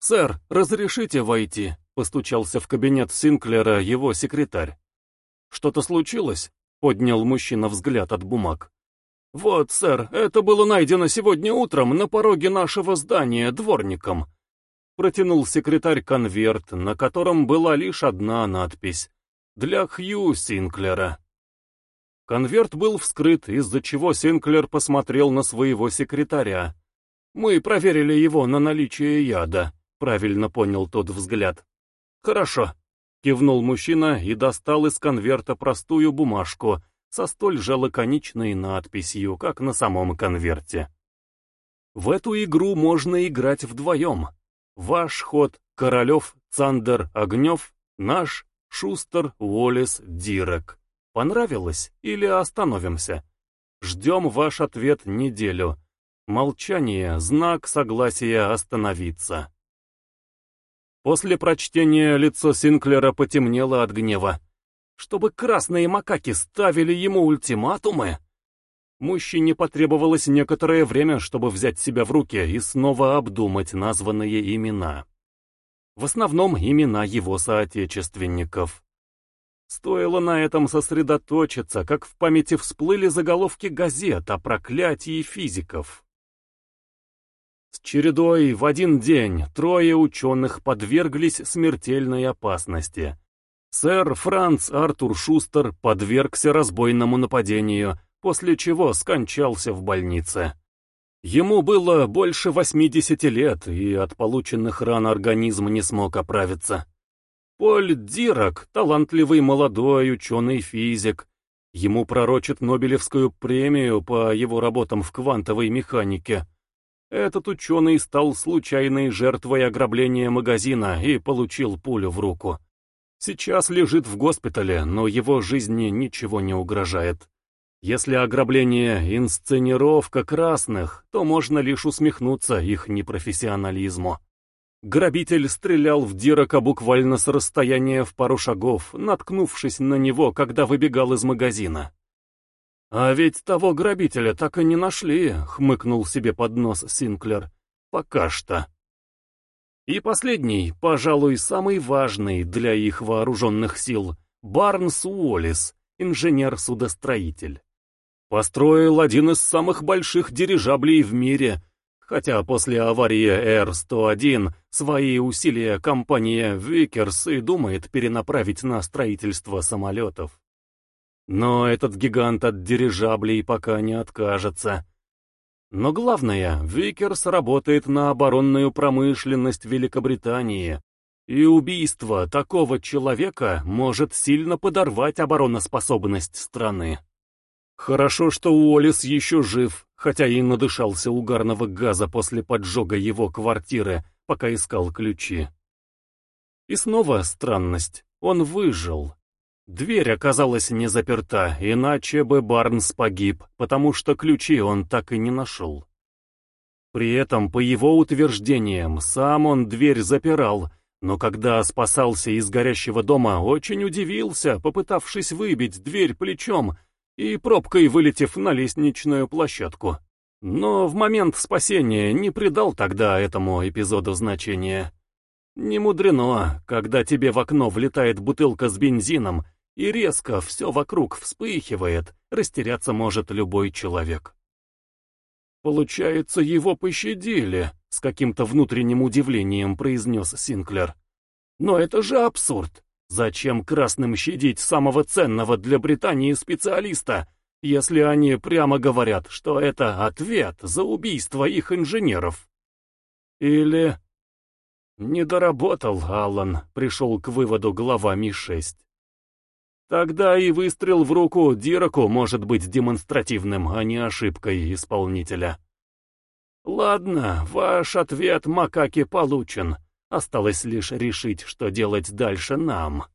«Сэр, разрешите войти?» — постучался в кабинет Синклера его секретарь. «Что-то случилось?» — поднял мужчина взгляд от бумаг. «Вот, сэр, это было найдено сегодня утром на пороге нашего здания дворником». Протянул секретарь конверт, на котором была лишь одна надпись. «Для Хью Синклера». Конверт был вскрыт, из-за чего Синклер посмотрел на своего секретаря. «Мы проверили его на наличие яда», — правильно понял тот взгляд. «Хорошо», — кивнул мужчина и достал из конверта простую бумажку со столь же лаконичной надписью, как на самом конверте. В эту игру можно играть вдвоем. Ваш ход — Королев, Цандер, Огнев, наш — Шустер, Уоллес, Дирек. Понравилось или остановимся? Ждем ваш ответ неделю. Молчание — знак согласия остановиться. После прочтения лицо Синклера потемнело от гнева. Чтобы красные макаки ставили ему ультиматумы? Мужчине потребовалось некоторое время, чтобы взять себя в руки и снова обдумать названные имена. В основном имена его соотечественников. Стоило на этом сосредоточиться, как в памяти всплыли заголовки газет о проклятии физиков. Чередой в один день трое ученых подверглись смертельной опасности. Сэр Франц Артур Шустер подвергся разбойному нападению, после чего скончался в больнице. Ему было больше 80 лет, и от полученных ран организм не смог оправиться. Поль Дирак, талантливый молодой ученый-физик, ему пророчат Нобелевскую премию по его работам в квантовой механике. Этот ученый стал случайной жертвой ограбления магазина и получил пулю в руку. Сейчас лежит в госпитале, но его жизни ничего не угрожает. Если ограбление — инсценировка красных, то можно лишь усмехнуться их непрофессионализму. Грабитель стрелял в Дирака буквально с расстояния в пару шагов, наткнувшись на него, когда выбегал из магазина. «А ведь того грабителя так и не нашли», — хмыкнул себе под нос Синклер. «Пока что». И последний, пожалуй, самый важный для их вооруженных сил, Барнс Уоллес, инженер-судостроитель. Построил один из самых больших дирижаблей в мире — хотя после аварии Р-101 свои усилия компания Викерс и думает перенаправить на строительство самолетов. Но этот гигант от дирижаблей пока не откажется. Но главное, Викерс работает на оборонную промышленность Великобритании, и убийство такого человека может сильно подорвать обороноспособность страны. Хорошо, что Уоллес еще жив, хотя и надышался угарного газа после поджога его квартиры, пока искал ключи. И снова странность. Он выжил. Дверь оказалась не заперта, иначе бы Барнс погиб, потому что ключи он так и не нашел. При этом, по его утверждениям, сам он дверь запирал, но когда спасался из горящего дома, очень удивился, попытавшись выбить дверь плечом, и пробкой вылетев на лестничную площадку. Но в момент спасения не придал тогда этому эпизоду значения. Не мудрено, когда тебе в окно влетает бутылка с бензином, и резко все вокруг вспыхивает, растеряться может любой человек. «Получается, его пощадили», — с каким-то внутренним удивлением произнес Синклер. «Но это же абсурд! Зачем красным щадить самого ценного для Британии специалиста, если они прямо говорят, что это ответ за убийство их инженеров? Или... Не доработал Аллан, пришел к выводу глава Ми-6. Тогда и выстрел в руку Дираку может быть демонстративным, а не ошибкой исполнителя. Ладно, ваш ответ, макаки, получен. Осталось лишь решить, что делать дальше нам.